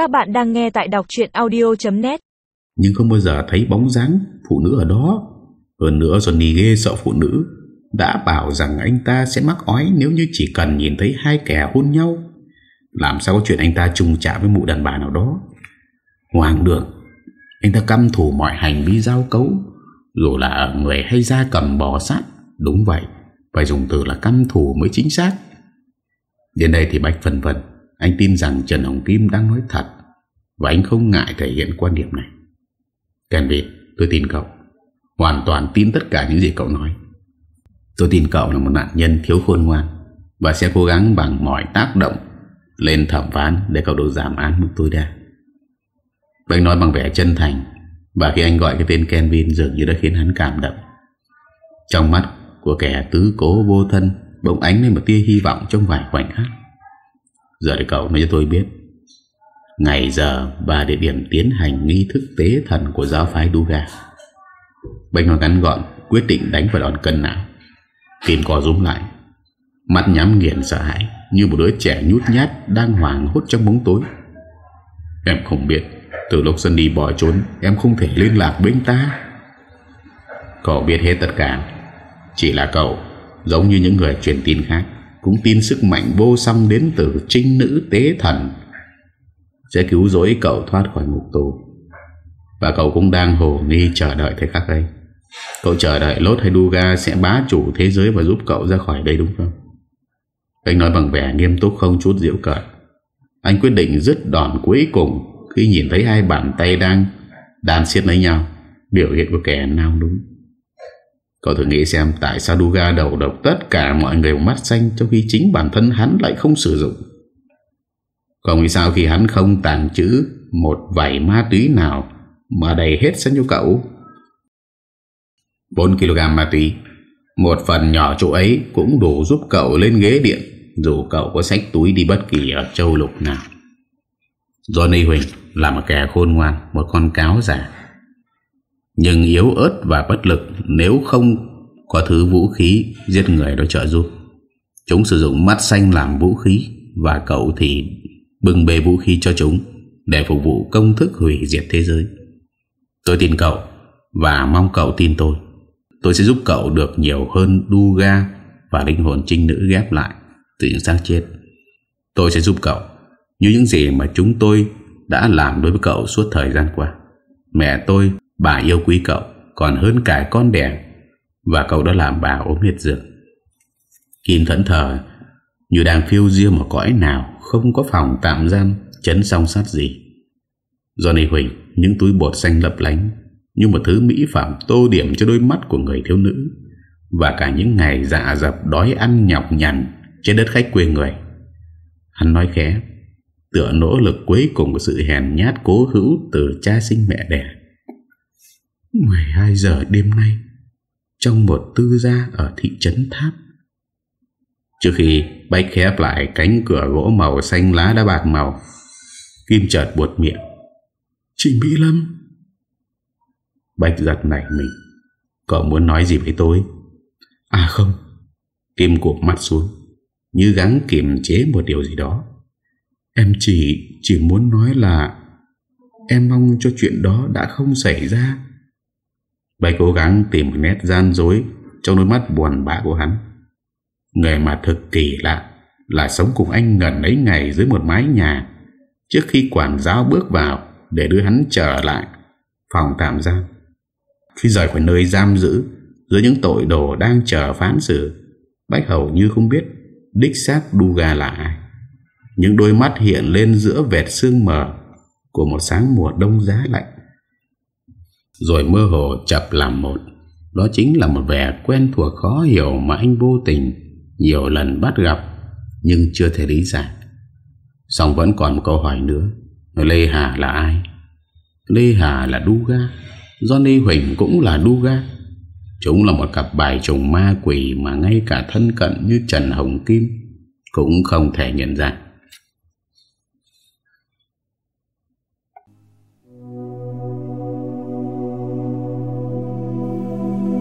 Các bạn đang nghe tại đọc chuyện audio.net Nhưng không bao giờ thấy bóng dáng phụ nữ ở đó. Hơn nữa Johnny ghê sợ phụ nữ. Đã bảo rằng anh ta sẽ mắc ói Nếu như chỉ cần nhìn thấy hai kẻ hôn nhau. Làm sao có chuyện anh ta trùng chạm với mụ đàn bà nào đó? Hoàng đường, Anh ta căm thù mọi hành vi giao cấu. Dù là người hay da cầm bò sát, Đúng vậy, Phải dùng từ là căm thù mới chính xác. Đến đây thì Bách phân vân. Anh tin rằng Trần Hồng Kim đang nói thật Và anh không ngại thể hiện quan điểm này. Kenvin tôi tin cậu. Hoàn toàn tin tất cả những gì cậu nói. Tôi tin cậu là một nạn nhân thiếu khôn ngoan Và sẽ cố gắng bằng mọi tác động Lên thẩm phán để cậu được giảm án mức tối đa Anh nói bằng vẻ chân thành Và khi anh gọi cái tên Kenvin Dường như đã khiến hắn cảm động. Trong mắt của kẻ tứ cố vô thân, Bỗng ánh lên một tia hy vọng trong vài khoảnh khắc. Giờ thì cậu nói cho tôi biết. Ngày giờ và địa điểm tiến hành nghi thức tế thần của giáo phái Duga. Bạch nói ngắn gọn, Quyết định đánh vào đòn cân não. Kim co rúm lại. Mắt nhắm nghiền sợ hãi, Như một đứa trẻ nhút nhát Đang hoảng hốt trong bóng tối. Em không biết, Từ lúc Sunny bỏ trốn, Em không thể liên lạc với anh ta. Cậu biết hết tất cả. Chỉ là cậu, Giống như những người truyền tin khác. Cũng tin sức mạnh vô song đến từ trinh nữ tế thần. Sẽ cứu rỗi cậu thoát khỏi ngục tù. Và cậu cũng đang hồ nghi chờ đợi thầy khắc đây Cậu chờ đợi Lốt hay Duga sẽ bá chủ thế giới và giúp cậu ra khỏi đây đúng không? Anh nói bằng vẻ nghiêm túc không chút diễu cợt. Anh quyết định dứt đòn cuối cùng Khi nhìn thấy hai bàn tay đang đàn xiết lấy nhau. Biểu hiện của kẻ nào đúng? Cậu thử nghĩ xem tại sao Duga đầu độc tất cả mọi người mắt xanh trong khi chính bản thân hắn lại không sử dụng. Còn vì sao khi hắn không tàng trữ một vảy ma túy nào mà đầy hết sân cho cậu? 4kg ma túy, một phần nhỏ chỗ ấy cũng đủ giúp cậu lên ghế điện dù cậu có xách túi đi bất kỳ ở châu lục nào. Johnny Huỳnh là một kẻ khôn ngoan, một con cáo giả nhưng yếu ớt và bất lực nếu không có thứ vũ khí giết người đó trợ giúp. Chúng sử dụng mắt xanh làm vũ khí và cậu thì bưng bê vũ khí cho chúng để phục vụ công thức hủy diệt thế giới. Tôi tin cậu và mong cậu tin tôi. Tôi sẽ giúp cậu được nhiều hơn Duga và linh hồn trinh nữ ghép lại từ những xác chết. Tôi sẽ giúp cậu như những gì mà chúng tôi đã làm đối với cậu suốt thời gian qua. Mẹ tôi Bà yêu quý cậu, Còn hơn cả con đẻ. Và cậu đã làm bà ốm liệt giường Kim thẫn thờ, Như đang phiêu diêu một cõi nào Không có phòng tạm giam, Chấn song sát gì. Johnny Huỳnh, Những túi bột xanh lấp lánh, Như một thứ mỹ phẩm tô điểm cho đôi mắt của người thiếu nữ. Và cả những ngày dạ dập đói ăn nhọc nhằn Trên đất khách quê người. Hắn nói khẽ, Tựa nỗ lực cuối cùng của sự hèn nhát cố hữu Từ cha sinh mẹ đẻ. 12 giờ đêm nay, Trong một tư gia ở thị trấn Tháp. Trước khi Bách khép lại cánh cửa gỗ màu xanh lá đã bạc màu, Kim chợt buột miệng. Chị Mỹ Lâm. Bách giật nảy mình. Cậu muốn nói gì với tôi? À không. Kim cụp mắt xuống, Như gắng kiềm chế một điều gì đó. Em chỉ Chỉ muốn nói là Em mong cho chuyện đó đã không xảy ra. Bày cố gắng tìm một nét gian dối Trong đôi mắt buồn bã của hắn. Người mà thực kỳ lạ Là sống cùng anh gần ấy ngày Dưới một mái nhà Trước khi quản giáo bước vào Để đưa hắn trở lại Phòng tạm giam. Khi rời khỏi nơi giam giữ Dưới những tội đồ đang chờ phán xử, Bách hầu như không biết Đích xác Duga là ai. Những đôi mắt hiện lên giữa vẹt sương mờ Của một sáng mùa đông giá lạnh rồi mơ hồ chập làm một. Đó chính là một vẻ quen thuộc khó hiểu Mà anh vô tình Nhiều lần bắt gặp, Nhưng chưa thể lý giải. Xong vẫn còn một câu hỏi nữa. Lê Hà là ai? Lê Hà là Duga Johnny Huỳnh cũng là Duga Chúng là một cặp bài trùng ma quỷ Mà ngay cả thân cận như Trần Hồng Kim Cũng không thể nhận ra.